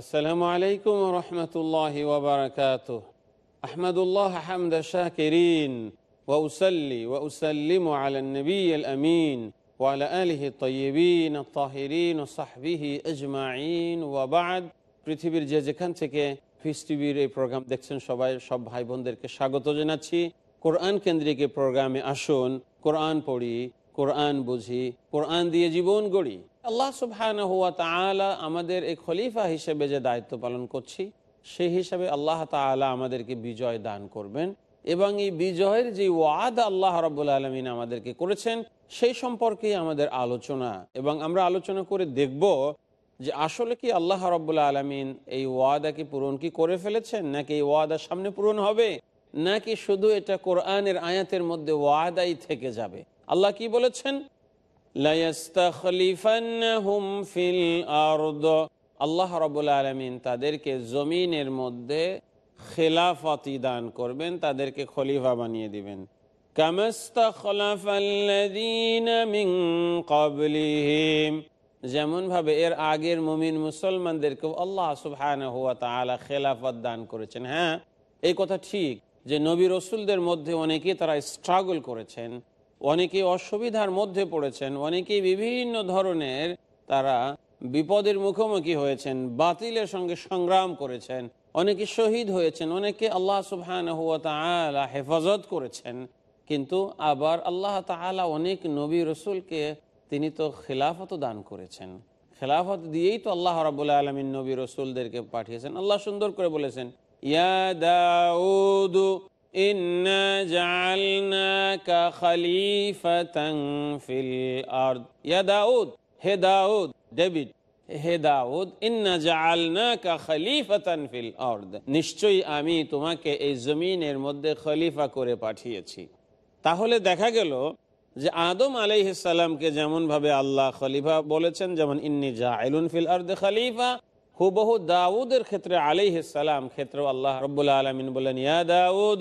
আসসালামু আলাইকুম রহমতুল্লাহ ওবরাকাত আহমদুল্লাহ হামদ শাকিরিন ওসলি ওসলিম আলনবী আমিন ওয়ালা আলহি তৈবিন তাহিরিন সাহবিহি আজমাইন ওয়াবাদ পৃথিবীর যে যেখান থেকে ফিস টিভির এই প্রোগ্রাম দেখছেন সবাই, সব ভাই বোনদেরকে স্বাগত জানাচ্ছি। কোরআন কেন্দ্রিক প্রোগ্রামে আসুন, কোরআন পড়ি, কোরআন বুঝি, কোরআন দিয়ে জীবন গড়ি। আল্লাহ সুবহান হুয়া তালা আমাদের এই খলিফা হিসেবে যে দায়িত্ব পালন করছি, সেই হিসাবে আল্লাহ তালা আমাদেরকে বিজয় দান করবেন এবং এই বিজয়ের যে ওয়াদ আল্লাহ রব্বুল আলমিন আমাদেরকে করেছেন, সেই সম্পর্কে আমাদের আলোচনা এবং আমরা আলোচনা করে দেখব যে আসলে কি আল্লাহ রব্বুল আলমিন এই ওয়াদা কি পূরণ কি করে ফেলেছেন, নাকি এই ওয়াদা সামনে পূরণ হবে, নাকি শুধু এটা কোরআনের আয়াতের মধ্যে ওয়াদাই থেকে যাবে। আল্লাহ কি বলেছেন? আল্লাহ রবুল আলমিন তাদেরকে জমিনের মধ্যে খেলাফতি দান করবেন, তাদেরকে খলিফা বানিয়ে দিবেন। যেমন ভাবে এর আগের মুমিন মুসলমানদেরকেও আল্লাহ সুবহান হুয়া তালা খেলাফত দান করেছেন। হ্যাঁ এই কথা ঠিক যে নবী রসুলদের মধ্যে অনেকে তারা স্ট্রাগল করেছেন। অনেকে অসুবিধার মধ্যে পড়েছেন, অনেকেই বিভিন্ন ধরনের তারা বিপদের মুখোমুখি হয়েছেন, বাতিলের সঙ্গে সংগ্রাম করেছেন, অনেকে শহীদ হয়েছেন, অনেকে আল্লাহ সুবহান হেফাজত করেছেন, কিন্তু আবার আল্লাহ তালা অনেক নবী রসুলকে তিনি তো খেলাফত দান করেছেন। খেলাফত দিয়েই তো আল্লাহ রাবুল্লাহ আলমিন নবী রসুলদেরকে পাঠিয়েছেন। আল্লাহ সুন্দর করে বলেছেন, ইয়া দাউদু إنا جعلناك خليفة في الأرض يا داود হে দাউদ ডেভিড হে দাউদ ইন্না জাআলনাকা খলিফাতান ফিল আরদ নিশ্চয়ই আমি তোমাকে এই জমিনের মধ্যে খলিফা করে পাঠিয়েছি তাহলে দেখা গেল যে আদম আলাইহিস সালামকে যেমন ভাবে আল্লাহ খলিফা বলেছেন যেমন ইন্নি জাইলুন ফিল আরদ খলিফা হুবহু দাউদের ক্ষেত্রে আলাইহিসালাম ক্ষেত্রে আল্লাহ রব্বুল আলমিন বলেন, ইয়া দাউদ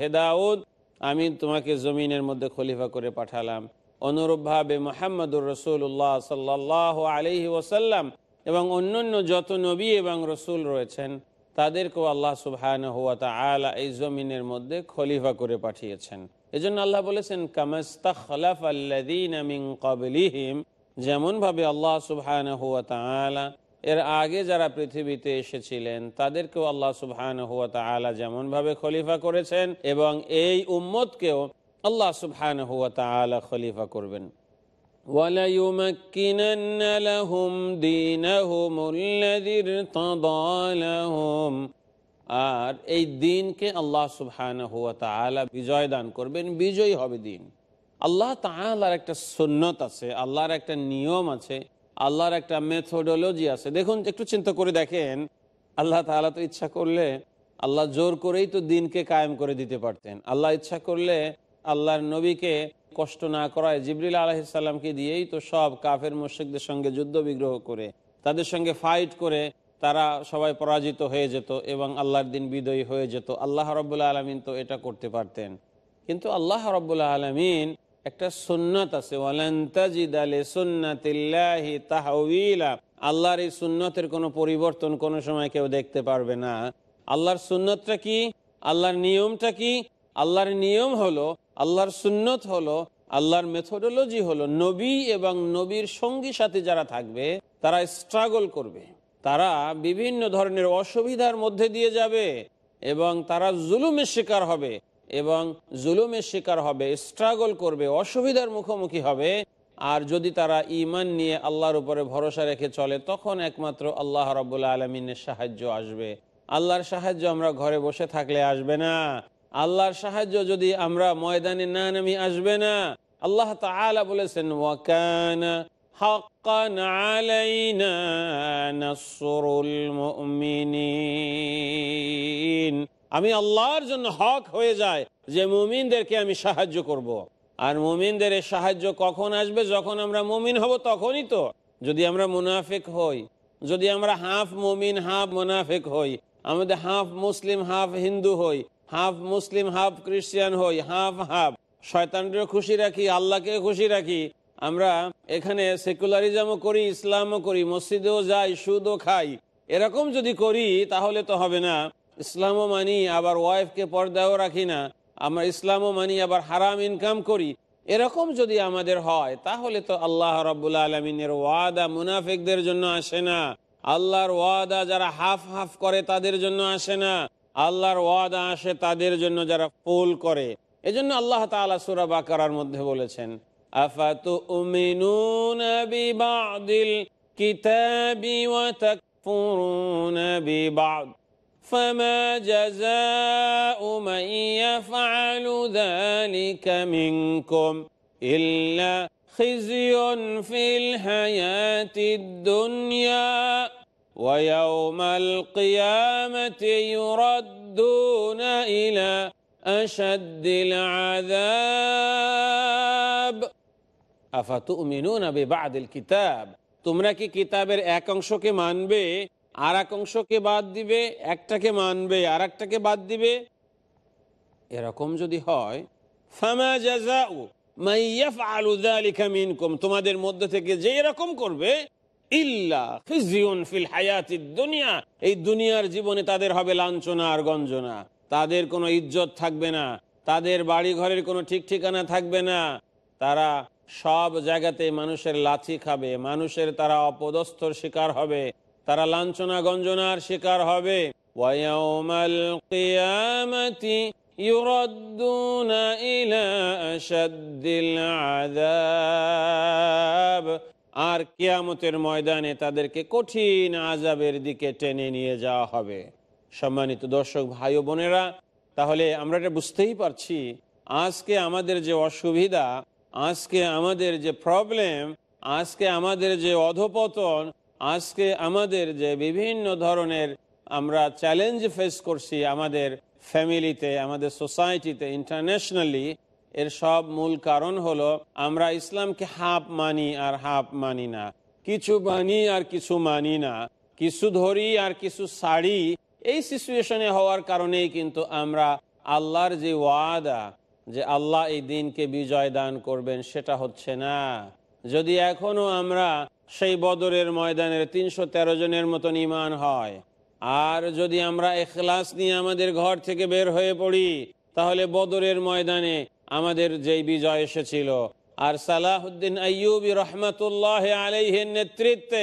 হে দাউদ, আমি তোমাকে জমিনের মধ্যে খলিফা করে পাঠালাম। অনুরূপভাবে মোহাম্মদুর রসুল্লাহ সাল্লাহ আলহি ওসাল্লাম এবং অন্যান্য যত নবী এবং রসুল রয়েছেন, তাদেরকেও আল্লাহ সুবহান হুয়া আলা এই জমিনের মধ্যে খলিফা করে পাঠিয়েছেন। এজন্য আল্লাহ বলেছেন কামাস্তা খলাফ আল্লাদিন কবলিহিম যেমন ভাবে আল্লাহ সুবহান হুয়া তালা এর আগে যারা পৃথিবীতে এসেছিলেন তাদেরকেও আল্লাহ সুবহান হুয়া তালা যেমন ভাবে খলিফা করেছেন এবং এই উম্মতকেও আল্লাহ সুবহান হুয়া তালা খলিফা করবেন وليمكنن لهم دينهم الذي ارتضى لهم আর এই দিনকে আল্লাহ সুবহান হুয়া তালা বিজয় দান করবেন বিজয়ী হবে দিন আল্লাহ তালার একটা সুন্নত আছে, আল্লাহর একটা নিয়ম আছে, আল্লাহর একটা মেথোডোলজি আছে। দেখুন, একটু চিন্তা করে দেখেন, আল্লাহ তালা তো ইচ্ছা করলে আল্লাহ জোর করেই তো দিনকে কায়েম করে দিতে পারতেন। আল্লাহ ইচ্ছা করলে আল্লাহর নবীকে কষ্ট না করায় জিবরিল আলহিসাল্লামকে দিয়েই তো সব কাফের মুর্শিকদের সঙ্গে যুদ্ধ বিগ্রহ করে, তাদের সঙ্গে ফাইট করে তারা সবাই পরাজিত হয়ে যেত এবং আল্লাহর দিন বিদয়ী হয়ে যেত। আল্লাহ রব্বুল্লাহ আলমিন তো এটা করতে পারতেন। কিন্তু আল্লাহ রব্বুল্লাহ আলমিন একটা সুন্নত আছে আল্লাহর এই সুন্নতের কোনো পরিবর্তন কোনো সময় কেউ দেখতে পারবে না। আল্লাহর সুন্নতটা কি? আল্লাহর নিয়মটা কি? আল্লাহর নিয়ম হলো, আল্লাহর সুন্নত হলো, আল্লাহর মেথোডোলজি হলো, নবী এবং নবীর সঙ্গী সাথে যারা থাকবে, তারা স্ট্রাগল করবে। তারা বিভিন্ন ধরনের অসুবিধার মধ্যে দিয়ে যাবে এবং তারা জুলুমের শিকার হবে। এবং জুলুমের শিকার হবে স্ট্রাগল করবে, অসুবিধার মুখোমুখি হবে। আর যদি তারা ইমান নিয়ে আল্লাহর উপরে ভরসা রেখে চলে, তখন একমাত্র আল্লাহ রবুল্লা আলমিনের সাহায্য আসবে। আল্লাহর সাহায্য আমরা ঘরে বসে থাকলে আসবে না। আল্লাহর সাহায্য যদি আমরা ময়দানে না নামি, আসবে না। আল্লাহ তাআলা বলেছেন, ওয়াকানা হাক্কান আলাইনা নাসরুল আমি আল্লাহর জন্য হক হয়ে যায় যে মুমিনদেরকে আমি সাহায্য করব। আর মুমিনদের সাহায্য কখন আসবে? যখন আমরা মুমিন হব তখনই তো। যদি আমরা মুনাফিক হই, যদি আমরা হাফ মুমিন, হাফ মুনাফিক হই, আমাদের হাফ মুসলিম, হাফ হিন্দু হই, হাফ মুসলিম, হাফ খ্রিস্টান হই, হাফ হাফ, শয়তানকেও খুশি রাখি আল্লাহকে খুশি রাখি, আমরা এখানে সেকুলারিজমও করি, ইসলামও করি, মসজিদেও যাই, সুদও খাই, এরকম যদি করি তাহলে তো হবে না। ইসলামও মানি, আবার ওয়াইফকে পর্দাও রাখি না। আমরা ইসলামও মানি, আবার হারাম ইনকাম করি। এরকম যদি আমাদের হয়, তাহলে তো আল্লাহ রব্বুল আলমিনের ওয়াদা মুনাফিকদের জন্য আসে না। আল্লাহর ওয়াদা যারা হাফ হাফ করে, তাদের জন্য আসে না। আল্লাহর ওয়াদা আসে, তাদের জন্য যারা ফুল করে। এজন্য আল্লাহ তাআলা সূরা বাকারার মধ্যে বলেছেন, আফাতুমিনুনা বিবাদিল কিতাবি ওয়া তাকফুরুনা বিবাদ فما جزاء من يفعل ذلك منكم إلا خزي في الحياة الدنيا ويوم القيامة يردون إلى أشد العذاب أفتؤمنون ببعض الكتاب তোমরা কি কিতাবের এক অংশকে মানবে আর এক অংশকে বাদ দিবে, একটাকে মানবে আর একটাকে বাদ দিবে। এরকম যদি হয় তোমাদের মধ্যে থেকে যে এরকম করবে ফিল দুনিয়া, এই দুনিয়ার জীবনে তাদের হবে লাঞ্ছনা আর গঞ্জনা। তাদের কোনো ইজ্জত থাকবে না, তাদের বাড়ি ঘরের কোনো ঠিক ঠিকানা থাকবে না। তারা সব জায়গাতে মানুষের লাথি খাবে, মানুষের তারা অপদস্থর শিকার হবে। তারা লাঞ্ছনা গঞ্জনার শিকার হবে। আর কিয়ামতের ময়দানে তাদেরকে কঠিন আজাবের দিকে টেনে নিয়ে যাওয়া হবে। সম্মানিত দর্শক, ভাই বোনেরা, তাহলে আমরা এটা বুঝতেই পারছি, আজকে আমাদের যে অসুবিধা, আজকে আমাদের যে প্রবলেম আজকে আমাদের যে অধপতন আজকে আমাদের যে বিভিন্ন ধরনের আমরা চ্যালেঞ্জ ফেস করছি আমাদের ফ্যামিলিতে আমাদের সোসাইটিতে ইন্টারন্যাশনালি এর সব মূল কারণ হলো আমরা ইসলামকে হাফ মানি আর হাফ মানি না। কিছু মানি আর কিছু মানি না। কিছু ধরি আর কিছু সারি এই সিচুয়েশনে হওয়ার কারণেই কিন্তু আমরা আল্লাহর যে ওয়াদা, যে আল্লাহ এই দিনকে বিজয় দান করবেন, সেটা হচ্ছে না। যদি এখনও আমরা সেই বদরের ময়দানের তিনশো তেরো জনের মতন ইমান হয়, আর যদি আমরা এখলাস নিয়ে আমাদের ঘর থেকে বের হয়ে পড়ি, তাহলে বদরের ময়দানে আমাদের যেই বিজয় এসেছিল। আর সালাহুদ্দিন আইয়ুবি রহমতুল্লাহ আলাইহের নেতৃত্বে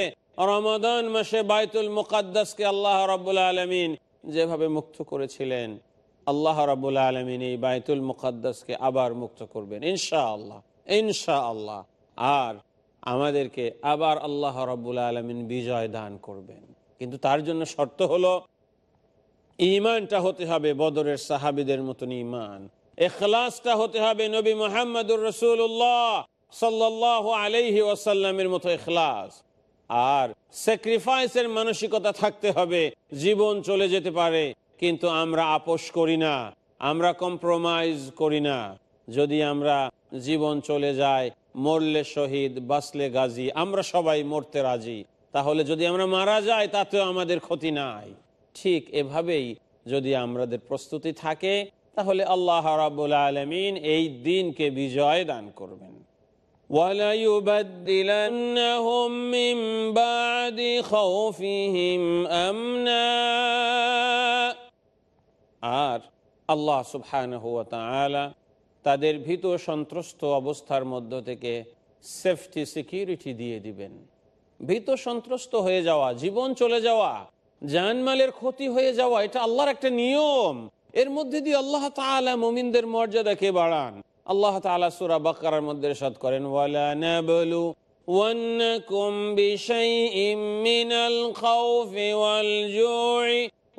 রমাদান মাসে বাইতুল মুকাদ্দাসকে আল্লাহ রব্বুল আলমিন যেভাবে মুক্ত করেছিলেন, আল্লাহ রব্বুল আলমিন এই বাইতুল মুকাদ্দাসকে আবার মুক্ত করবেন। ইনশা আল্লাহ ইনশা আল্লাহ আর আমাদেরকে আবার আল্লাহ রব্বুল আলমিন বিজয় দান করবেন। কিন্তু তার জন্য শর্ত হলো ইমানটা হতে হবে বদরের সাহাবিদের মতন ইমান এখলাসটা হতে হবে নবী মোহাম্মদুর রসুল্লাহ সাল্লাহ আলাইহি ওয়াসাল্লামের মতো এখলাস। আর স্যাক্রিফাইসের মানসিকতা থাকতে হবে, জীবন চলে যেতে পারে, কিন্তু আমরা আপোষ করি না, আমরা কম্প্রোমাইজ করি না। যদি আমরা জীবন চলে যায় মরলে শহীদ বাসলে গাজী আমরা সবাই মরতে রাজি তাহলে যদি আমরা মারা যাই তাতেও আমাদের ক্ষতি নাই ঠিক এভাবেই যদি আমাদের প্রস্তুতি থাকে তাহলে আল্লাহ রাবুল আলমিন এই দিনকে বিজয় দান করবেন وليبدلنهم من بعد خوفهم أمنا আর আল্লাহ সুবহানাহু ওয়া তাআলা তাদের ভীত সন্ত্রস্ত অবস্থার মধ্য থেকে সেফটি সিকিউরিটি দিয়ে দিবেন। ভীত সন্ত্রস্ত হয়ে যাওয়া, জীবন চলে যাওয়া, জানমালের ক্ষতি হয়ে যাওয়া, এটা আল্লাহর একটা নিয়ম। এর মধ্যে দিয়ে আল্লাহ তাআলা মুমিনদের মর্যাদাকে বাড়ান? আল্লাহ তাআলা সূরা বাকারার মধ্যে ইরশাদ করেন, ওয়ালা মিনাল খাউফি ওয়াল জু'i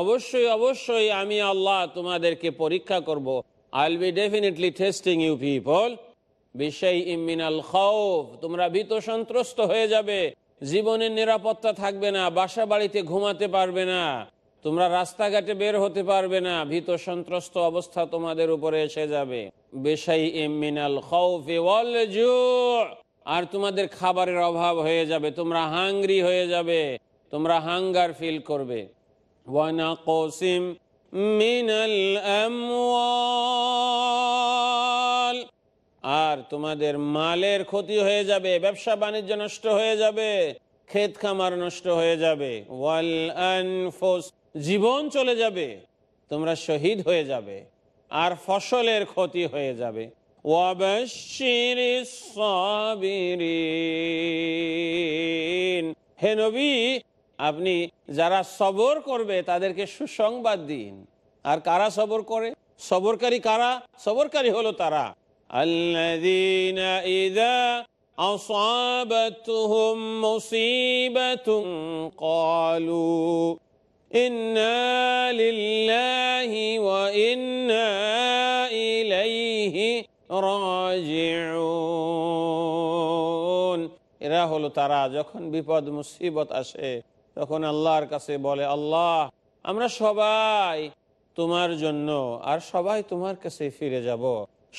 অবশ্যই অবশ্যই আমি আল্লাহ তোমাদেরকে পরীক্ষা করব। I'll be definitely testing you people তোমরা ভীত সন্ত্রস্ত হয়ে যাবে। জীবনের নিরাপত্তা থাকবে না বাসা বাড়িতে ঘুমাতে পারবে না। তোমরা রাস্তাঘাটে বের হতে পারবে না, ভীত সন্ত্রস্ত অবস্থা তোমাদের উপরে এসে যাবে। আর তোমাদের খাবারের অভাব হয়ে যাবে, তোমরা হাংরি হয়ে যাবে। তোমরা হাঙ্গার ফিল করবে। ওয়ানাকসিম মিনাল আর তোমাদের মালের ক্ষতি হয়ে যাবে, ব্যবসা বাণিজ্য নষ্ট হয়ে যাবে, ক্ষেত খামার নষ্ট হয়ে যাবে, ওয়াল জীবন চলে যাবে, তোমরা শহীদ হয়ে যাবে, আর ফসলের ক্ষতি হয়ে যাবে। হে নবী আপনি যারা সবর করবে তাদেরকে সুসংবাদ দিন। আর কারা সবর করে? সবরকারী কারা? সবরকারী হলো তারা। এরা হলো তারা যখন বিপদ মুসিবত আসে তখন আল্লাহর কাছে বলে, আল্লাহ, আমরা সবাই তোমার জন্য আর সবাই তোমার কাছে ফিরে যাব।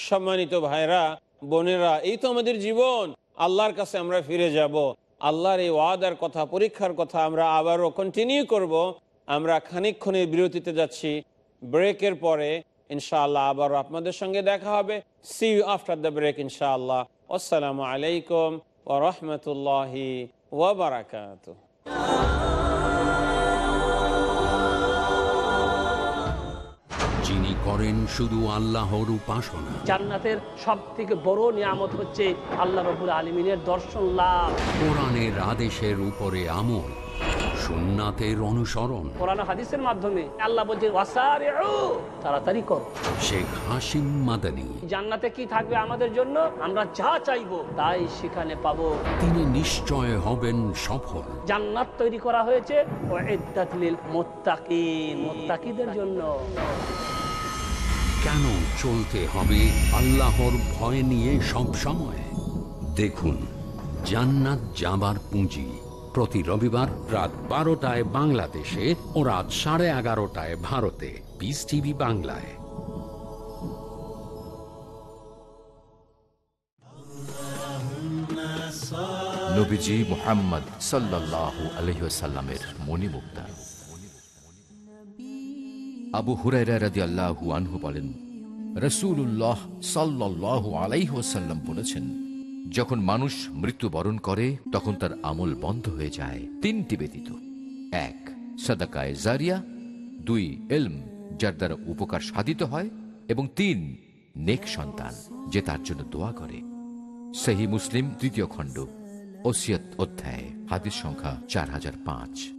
সম্মানিত ভাইরা বোনেরা, এই তো আমাদের জীবন। আল্লাহর কাছে আমরা ফিরে যাব। আল্লাহর এই ওয়াদার কথা, পরীক্ষার কথা আমরা আবারও কন্টিনিউ করব। আমরা খানিকক্ষণের বিরতিতে যাচ্ছি। ব্রেকের পরে ইনশাআল্লাহ আবারও আপনাদের সঙ্গে দেখা হবে। See you after the break ইনশাআল্লাহ। আসসালামু আলাইকুম ও রহমতুল্লাহি ওবরাকাত করেন শুধু আল্লাহর উপাসনা। জান্নাতের সব থেকে বড় নিয়ামত হচ্ছে আল্লাহ রবুল আলমিনের দর্শন লাভ। কোরআনের আদেশের উপরে আমল সুন্নাতের অনুসরণ। কোরআন হাদিসের মাধ্যমে আল্লাহ বলছে তাড়াতাড়ি করো। শেখ হাসিম মাদানী। জান্নাতে কি থাকবে আমাদের জন্য? আমরা যা চাইব তাই সেখানে পাবো। তিনি নিশ্চয় হবেন সফল। জান্নাত তৈরি করা হয়েছে মুত্তাকিদের জন্য। কেন চলতে হবে আল্লাহর ভয় নিয়ে সব সময়? দেখুন, জান্নাত যাবার পুঁজি। প্রতি রবিবার রাত বারোটায় বাংলাদেশে ও রাত সাড়ে এগারোটায় ভারতে। পিস টিভি বাংলায়। নবীজি মোহাম্মদ সাল্লাহ আলহিসাল্লামের মণিমুক্তা। আবু হুরাইরা রাজি আল্লাহু আনহু বলেন রসুল্লাহ সাল্লাহ আলাইহাল্লাম বলেছেন, যখন মানুষ মৃত্যুবরণ করে, তখন তার আমল বন্ধ হয়ে যায়। তিনটি ব্যতীত। এক, সাদাকায় জারিয়া। দুই, এলম, যার দ্বারা উপকার সাধিত হয়। এবং তিন, নেক সন্তান, যে তার জন্য দোয়া করে। সেহী মুসলিম, তৃতীয় খণ্ড, ওসিয়ত অধ্যায়, হাদিস সংখ্যা চার হাজার পাঁচ।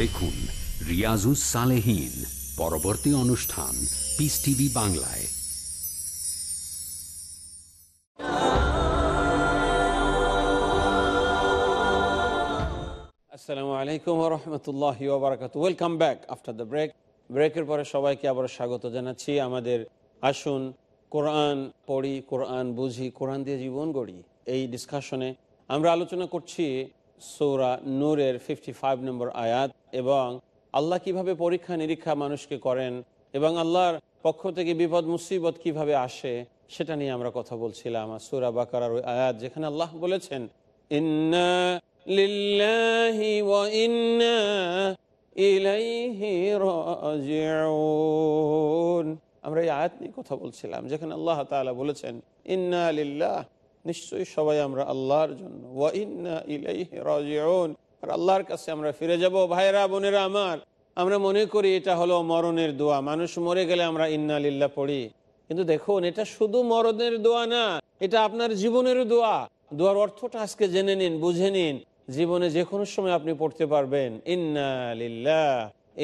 দেখুন রিয়াজুস সালেহীন, পরবর্তী অনুষ্ঠান পিস টিভি বাংলায়। আসসালামু আলাইকুম রহমতুল্লাহ ওবরাকাত welcome back after the break ব্রেকের পরে সবাইকে আবার স্বাগত জানাচ্ছি। আমাদের আসুন কোরআন পড়ি, কোরআন বুঝি, কোরআন দিয়ে জীবন গড়ি। এই ডিসকাশনে আমরা আলোচনা করছি সৌরা নূরের ফিফটি ফাইভ নম্বর আয়াত, এবং আল্লাহ কীভাবে পরীক্ষা নিরীক্ষা মানুষকে করেন, এবং আল্লাহর পক্ষ থেকে বিপদ, মুসিবত কীভাবে আসে, সেটা নিয়ে আমরা কথা বলছিলাম সুরা বাকারার ওই আয়াত, যেখানে আল্লাহ বলেছেন আমরা এই আয়াত নিয়ে কথা বলছিলাম, যেখানে আল্লাহ তাআলা বলেছেন, ইন্না লিল্লাহ নিশ্চয়ই সবাই আমরা আল্লাহর জন্য। আল্লাহর কাছে আমরা ফিরে যাব ভাইরা বোনেরা আমার। আমরা মনে করি এটা হলো মরণের দোয়া। মানুষ মরে গেলে আমরা ইন্না লিল্লাহ পড়ি। কিন্তু দেখুন, এটা শুধু মরণের দোয়া না, এটা আপনার জীবনের দোয়া। দোয়ার অর্থটা আজকে জেনে নিন, বুঝে নিন। জীবনে যে কোনো সময় আপনি পড়তে পারবেন, ইন্না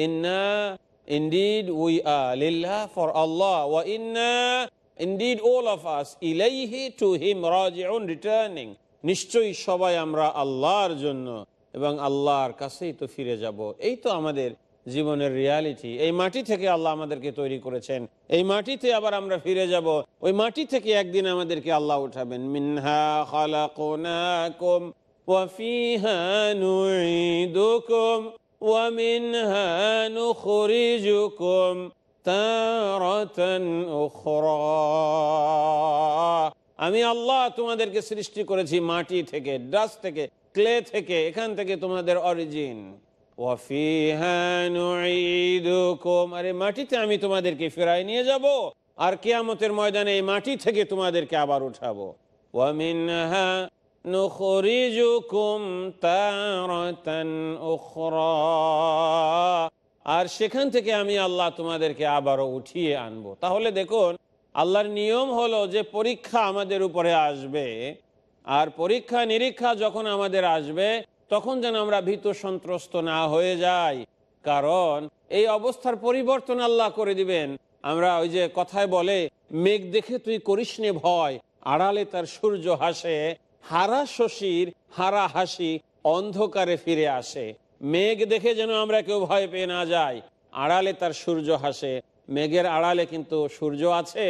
ইন্না ইন্ডিড উই লিল্লাহ ফর আল্লাহ ওয়া ইন্না ইনডিড অল অফ আস ইলাইহি টু হিম রাজিউন রিটার্নিং নিশ্চয়ই সবাই আমরা আল্লাহর জন্য এবং আল্লাহর কাছেই তো ফিরে যাব। এই তো আমাদের জীবনের রিয়ালিটি এই মাটি থেকে আল্লাহ আমাদেরকে তৈরি করেছেন। এই মাটিতে আবার আমরা ফিরে যাব। ওই মাটি থেকে একদিন আমাদেরকে আল্লাহ উঠাবেন। মিনহা খালাকুনাকুম ওয়াফিহা নুঈদুকুম ওয়ামিনহা নুখরিজুকুম। তারাতান উখরা আমি আল্লাহ তোমাদেরকে সৃষ্টি করেছি মাটি থেকে, ডাস্ট থেকে, ক্লে থেকে, এখান থেকে তোমাদের অরিজিন। আরে, মাটিতে আমি তোমাদেরকে ফেরাই নিয়ে যাব আর কেয়ামতের ময়দানে এই মাটি থেকে তোমাদেরকে আবার উঠাবো। আর সেখান থেকে আমি আল্লাহ তোমাদেরকে আবারও উঠিয়ে আনব। তাহলে দেখুন, আল্লাহর নিয়ম হলো যে পরীক্ষা আমাদের উপরে আসবে আর পরীক্ষা নিরীক্ষা যখন আমাদের আসবে, তখন যেন আমরা ভীত সন্ত্রস্ত না হয়ে যাই। কারণ এই অবস্থার পরিবর্তন আল্লাহ করে দিবেন। আমরা ওই যে কথায় বলে, মেঘ দেখে তুই করিস নে ভয়, আড়ালে তার সূর্য হাসে, হারা শশীর হারা হাসি অন্ধকারে ফিরে আসে। মেঘ দেখে যেন আমরা কেউ ভয় পেয়ে না যাই। আড়ালে তার সূর্য হাসে। মেঘের আড়ালে কিন্তু সূর্য আছে।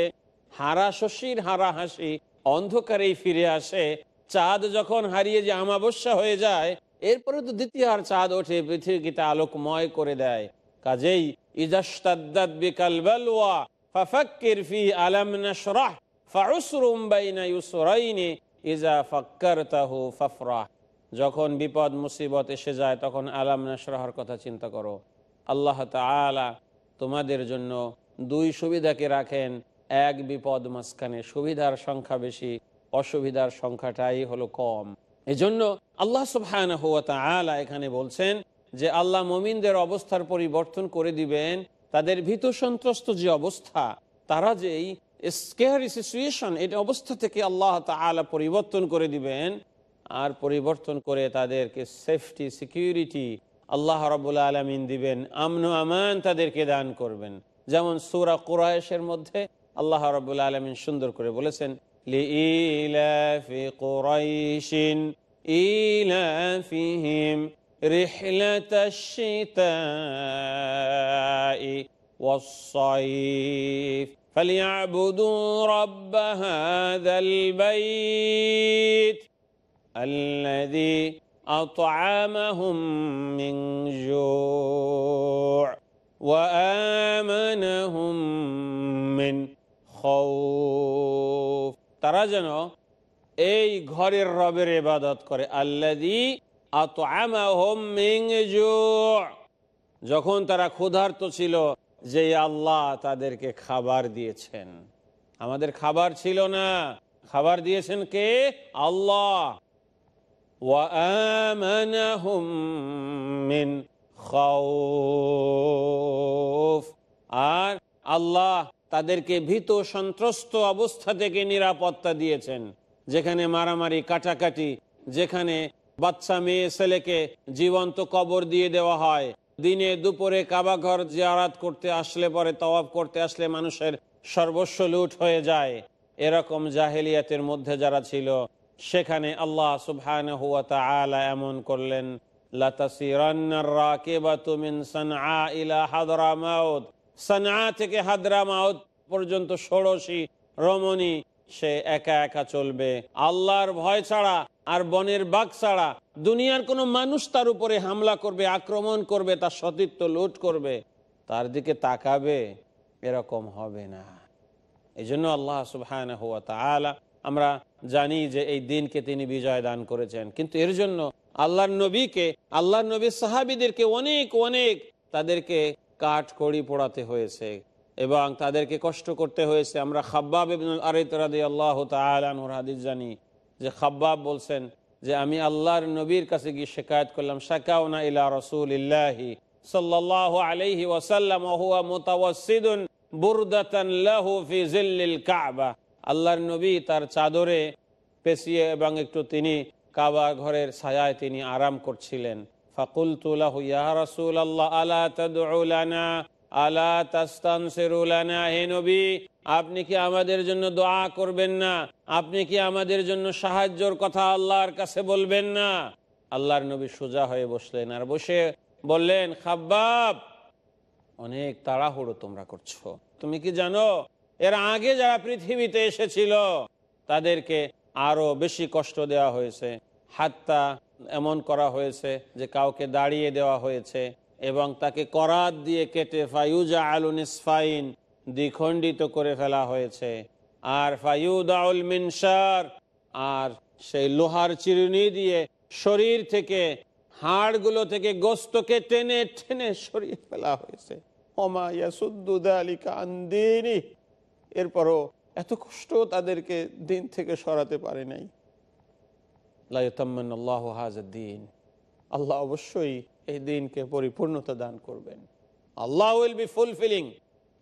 হারা শশীর হারা হাসি অন্ধকারেই ফিরে আসে। চাঁদ যখন হারিয়ে যে আমাবস্যা হয়ে যায়, এরপরে তো দ্বিতীয় আর চাঁদ ওঠে পৃথিবীকে আলোকময় করে দেয়। কাজেই ইজাস্তাদ্দাত বিকাল বালওয়া ফাফাক্কির ফি আলাম নাশরাহ ফাউসরুম বাইনা ইউসরাইনি ইজা ফাক্কারতাহু ফাফরাহ। যখন বিপদ, মুসিবত এসে যায়, তখন আলাম নাশরাহর কথা চিন্তা করো। আল্লাহ তাআলা তোমাদের জন্য দুই সুবিধাকে রাখেন। এক বিপদ মাঝখানে সুবিধার সংখ্যা বেশি, অসুবিধার সংখ্যাটাই হলো কম। এজন্য আল্লাহ সুবহানাহু ওয়া তাআলা এখানে বলছেন যে, আল্লাহ মমিনদের অবস্থার পরিবর্তন করে দিবেন। তাদের ভীত সন্ত্রস্ত যে অবস্থা, তারা যেই স্কেয়ারি সিচুয়েশন এটা অবস্থা থেকে আল্লাহ তাআলা পরিবর্তন করে দিবেন। আর পরিবর্তন করে তাদেরকে সেফটি সিকিউরিটি আল্লাহ রবুল আলমিন দিবেন আমন আমান তাদেরকে দান করবেন যেমন সুরা কুরায়েশের মধ্যে আল্লাহ রবুল আলমিন সুন্দর করে বলেছেন لإيلاف قريش إيلافهم رحلة الشتاء والصيف فليعبدوا رب هذا البيت الذي أطعمهم من جوع وآمنهم من خوف তারা যেন এই ঘরের রবের ইবাদত করে আল্লাদি আতআমাহুম মিন জু' যখন তারা ক্ষুধার্ত ছিল যে আল্লাহ তাদেরকে খাবার দিয়েছেন আমাদের খাবার ছিল না খাবার দিয়েছেন কে আল্লাহ وآمنهم من خوف আর আল্লাহ তাদেরকে ভীত সন্ত্রস্ত অবস্থা থেকে নিরাপত্তা দিয়েছেন যেখানে মারামারি কাটাকাটি যেখানে বাচ্চা মেয়ে ছেলেকে জীবন্ত কবর দিয়ে দেওয়া হয় দিনে দুপুরে কাবা ঘর জিয়ারাত করতে আসলে পরে তওয়াব করতে আসলে মানুষের সর্বস্ব লুট হয়ে যায় এরকম জাহেলিয়াতের মধ্যে যারা ছিল সেখানে আল্লাহ সুবহান এমন করলেন আল্লাহর ভয় ছাড়া আর বনের বাঘ ছাড়া দুনিয়ার কোনো মানুষ তার উপরে হামলা করবে, আক্রমণ করবে, তার সতীত্ব লুট করবে, তার দিকে তাকাবে, এরকম হবে না। এই জন্য আল্লাহ সুবহান হুয়া তাআলা আমরা জানি যে এই দিনকে তিনি বিজয় দান করেছেন। কিন্তু এর জন্য আল্লাহর নবীকে, আল্লাহর নবীর সাহাবিদেরকে অনেক অনেক তাদেরকে কাঠ কড়ি পোড়াতে হয়েছে এবং তাদেরকে কষ্ট করতে হয়েছে। আমরা খাব্বাব ইবনুল তাআলা হাদিস জানি যে খাব্বাব বলছেন যে, আমি আল্লাহর নবীর কাছে গিয়ে শেকায়ত করলাম, শাকাউনা ইলা রাসূলিল্লাহি সাল্লাল্লাহু আলাইহি ওয়াসাল্লাম, ওয়া হুয়া মুতাওয়াসসিদুন বুরদাতান লাহু ফি জিল্লিল কাবা। আল্লাহর নবী তার চাদরে পেঁচিয়ে এবং একটু তিনি কাবা ঘরের ছায়ায় তিনি আরাম করছিলেন। ফাকুলতু লাহু, ইয়া রাসূলাল্লাহ, আলা হে নবী, আপনি কি আমাদের জন্য দোয়া করবেন না? আপনি কি আমাদের জন্য সাহায্যর কথা আল্লাহর কাছে বলবেন না? আল্লাহর নবী সোজা হয়ে বসলেন আর বসে বললেন, খাব্বাব, অনেক তাড়াহুড়ো তোমরা করছ। তুমি কি জানো এর আগে যারা পৃথিবীতে এসেছিল, তাদেরকে আরও বেশি কষ্ট দেওয়া হয়েছে। হাত্তা এমন করা হয়েছে যে কাউকে দাঁড়িয়ে দেওয়া হয়েছে এবং তাকে করাত দিয়ে কেটে ফাইউজা আলু নিসফাইন দ্বিখণ্ডিত করে ফেলা হয়েছে। আর ফাইউদাউল মিনসার আর সেই লোহার চিরুনি দিয়ে শরীর থেকে, হাড়গুলো থেকে গোস্তকে টেনে টেনে সরিয়ে ফেলা হয়েছে। ওমা ইয়াসুদ্দু দালিকা আন্দিনি এরপরও এত কষ্ট তাদেরকে দিন থেকে সরাতে পারে নাই। আল্লাহ হাজদ্দিন আল্লাহ অবশ্যই এই দিনকে পরিপূর্ণতা দান করবেন। Allah will be fulfilling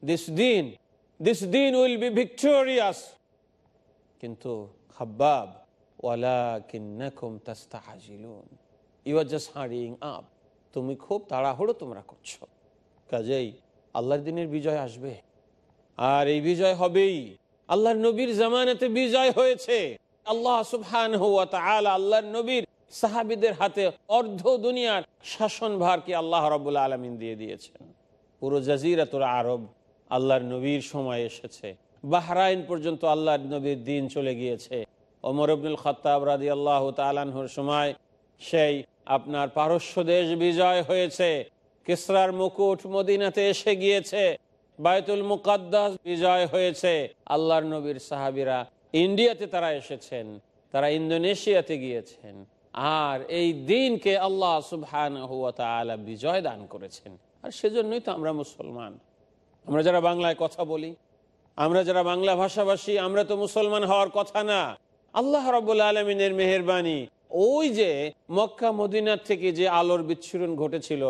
this দিন দিস দিন উইল বি ভিক্টোরিয়াস। কিন্তু তাস্তাহাজিলুন। You are just up. তুমি খুব তাড়াহুড়ো তোমরা করছ। কাজেই আল্লাহর দিনের বিজয় আসবে। আর এই বিজয় হবেই। আল্লাহর নবীর জামানাতে বিজয় হয়েছে। আল্লাহ সুবহান আল্লাহর নবীর সাহাবিদের হাতে অর্ধ দুনিয়ার শাসন ভারকে আল্লাহ রবুল্লা আলমিন দিয়ে দিয়েছেন। পুরো জাজিরাতুর আরব আল্লাহর নবীর সময় এসেছে। বাহরাইন পর্যন্ত আল্লাহর নবীর দিন চলে গিয়েছে। ওমর আব্দুল খত্তাব রাদি আল্লাহ তালানহুর সময় সেই আপনার পারস্য দেশ বিজয় হয়েছে। কিসরার মুকুট মদিনাতে এসে গিয়েছে। বায়তুল মুকাদ্দাস বিজয় হয়েছে। আল্লাহর নবীর সাহাবিরা ইন্ডিয়াতে তারা এসেছেন, তারা ইন্দোনেশিয়াতে গিয়েছেন। আর এই দিনকে আল্লাহ সুবহান বিজয় দান করেছেন। আর সেজন্যই তো আমরা মুসলমান। আমরা যারা বাংলায় কথা বলি, আমরা যারা বাংলা ভাষাভাষী, আমরা তো মুসলমান হওয়ার কথা না। আল্লাহ রব্বুল আলমিনের মেহরবানি, ওই যে মক্কা মদিনার থেকে যে আলোর বিচ্ছুরণ ঘটেছিল,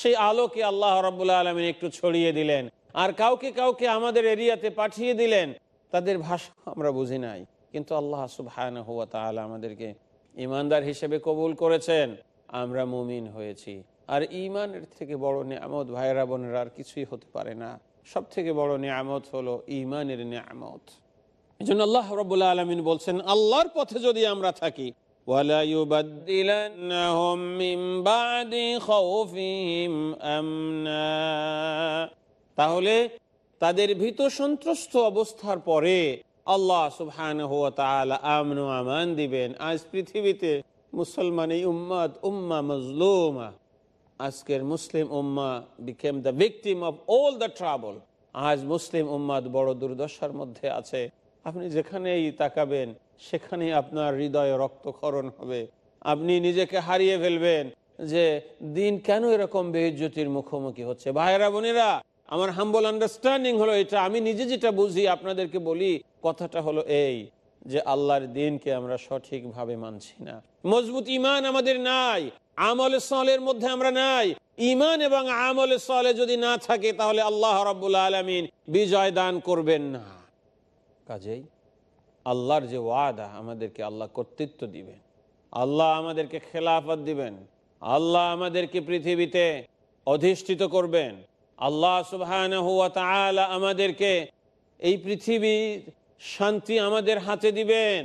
সেই আলোকে আল্লাহ রব্বুল্লা আলমিন একটু ছড়িয়ে দিলেন। আর কাউকে কাউকে আমাদের এরিয়াতে পাঠিয়ে দিলেন তাদের ভাষা আমরা বুঝি নাই কিন্তু আল্লাহ সুবহান হুয়া তাহলে আমাদেরকে ইমানদার হিসেবে কবুল করেছেন আমরা মুমিন হয়েছি আর ইমানের থেকে বড় নিয়ামত ভাইরা বোনেরা আর কিছুই হতে পারে না সব থেকে বড় নিয়ামত হলো ইমানের নিয়ামত এই জন্য আল্লাহ রবুল্লা আলমিন বলছেন আল্লাহর পথে যদি আমরা থাকি ولا يبدلنهم من بعد خوفهم أمنا তাহলে তাদের ভীত সন্ত্রস্ত অবস্থার পরে আল্লাহ সুবহান আমন আমান দিবেন। আজ পৃথিবীতে মুসলমান এই উম্মাদ, উম্মা মজলুমা। আজকের মুসলিম উম্মা became the victim of all the trouble আজ মুসলিম উম্মাদ বড় দুর্দশার মধ্যে আছে। আপনি যেখানেই তাকাবেন, সেখানেই আপনার হৃদয়ে রক্তক্ষরণ হবে। আপনি নিজেকে হারিয়ে ফেলবেন যে দিন কেন এরকম বেজ্যোতির মুখোমুখি হচ্ছে? ভাইরা বোনেরা আমার হাম্বল আন্ডারস্ট্যান্ডিং হলো এটা। আমি নিজে যেটা বুঝি, আপনাদেরকে বলি, কথাটা হলো এই, যে আল্লাহর দিনকে আমরা সঠিকভাবে মানছি না। মজবুত ইমান আমাদের নাই, আমলে সলের মধ্যে আমরা নাই। ইমান এবং আমলে সলে যদি না থাকে, তাহলে আল্লাহ রব্বুল আলমিন বিজয় দান করবেন না। কাজেই আল্লাহর যে ওয়াদা, আমাদেরকে আল্লাহ কর্তৃত্ব দিবেন। আল্লাহ আমাদেরকে খেলাফত দিবেন। আল্লাহ আমাদেরকে পৃথিবীতে অধিষ্ঠিত করবেন। আল্লাহ সুবহানাহু ওয়া আমাদেরকে এই পৃথিবীর শান্তি আমাদের হাতে দিবেন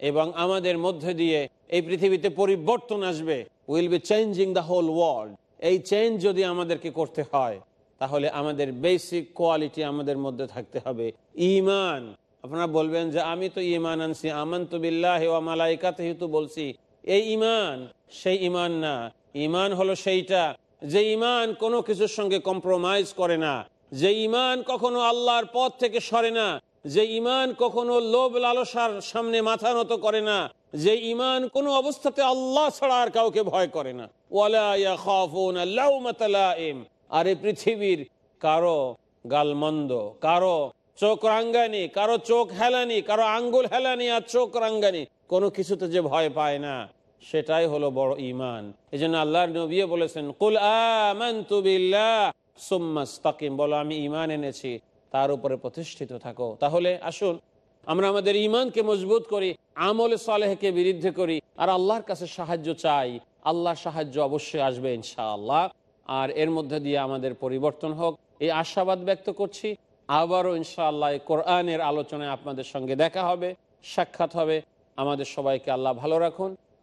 এবং আমাদের মধ্যে দিয়ে এই পৃথিবীতে পরিবর্তন আসবে। Will be changing the whole world এই চেঞ্জ যদি আমাদেরকে করতে হয়, তাহলে আমাদের বেসিক কোয়ালিটি আমাদের মধ্যে থাকতে হবে। ইমান। আপনারা বলবেন যে, আমি তো ইমান আনছি। আমান তো বিল্লাহ ওয়া মালাইকাতেহি তো বলছি, এই ইমান, সেই ইমান না। ইমান হলো সেইটা যে ইমান কোনো কিছুর সঙ্গে কম্প্রোমাইজ করে না, যে ইমান কখনো আল্লাহর পথ থেকে সরে না, যে ইমান কখনো লোভ লালসার সামনে মাথা নত করে না, যে ইমান কোনো অবস্থাতে আল্লাহ ছাড়া আর কাউকে ভয় করে না। আর পৃথিবীর কারও গালমন্দ, কারও চোখ রাঙ্গানি, কারও চোখ হেলানি, কারও আঙ্গুল হেলানি আর চোখ রাঙ্গানি কোনো কিছুতে যে ভয় পায় না সেটাই হলো বড় ইমান এই জন্য আল্লাহর নবী বলেছেন, কুল আমানতু বিল্লাহ সুম্মা ইস্তাকিম বলো, আমি ইমান এনেছি, তার উপরে প্রতিষ্ঠিত থাকো। তাহলে আসুন, আমরা আমাদের ইমানকে মজবুত করি, আমল সালেহকে বিরুদ্ধে করি, আর আল্লাহর কাছে সাহায্য চাই। আল্লাহর সাহায্য অবশ্যই আসবে ইনশাআল্লাহ। আর এর মধ্যে দিয়ে আমাদের পরিবর্তন হোক, এই আশাবাদ ব্যক্ত করছি। আবারও ইনশাআল্লাহ কোরআনের আলোচনায় আপনাদের সঙ্গে দেখা হবে, সাক্ষাৎ হবে। আমাদের সবাইকে আল্লাহ ভালো রাখুন।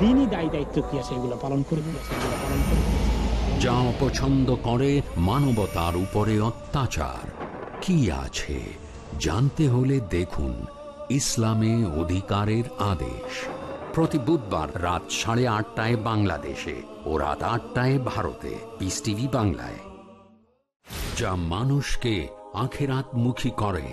দিনই দায় দায়িত্ব কি আছে? এগুলো পালন করব যা অপছন্দ করে মানবতার উপরে অত্যাচার। কি আছে? জানতে হলে দেখুন ইসলামে অধিকারের আদেশ। প্রতি বুধবার রাত সাড়ে আটটায় বাংলাদেশে ও রাত আটটায় ভারতে। পিস টিভি বাংলায়। যা মানুষকে আখেরাত মুখী করে।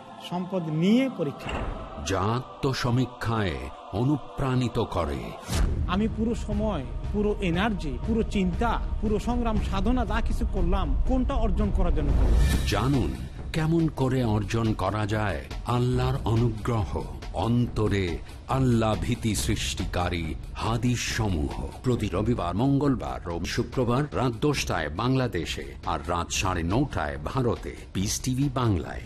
সম্পদ নিয়ে পরীক্ষা যা আত্মসমীক্ষায় অনুপ্রাণিত করে। আমি পুরো সময় পুরো এনার্জি পুরো চিন্তা পুরো সংগ্রাম সাধনা যা কিছু করলাম কোনটা অর্জন করার জন্য জানুন কেমন করে অর্জন করা যায় আল্লাহর অনুগ্রহ অন্তরে আল্লাহ ভীতি সৃষ্টিকারী হাদিস সমূহ প্রতি রবিবার মঙ্গলবার ও শুক্রবার রাত দশটায় বাংলাদেশে আর রাত সাড়ে নটায় ভারতে। পিস টিভি বাংলায়।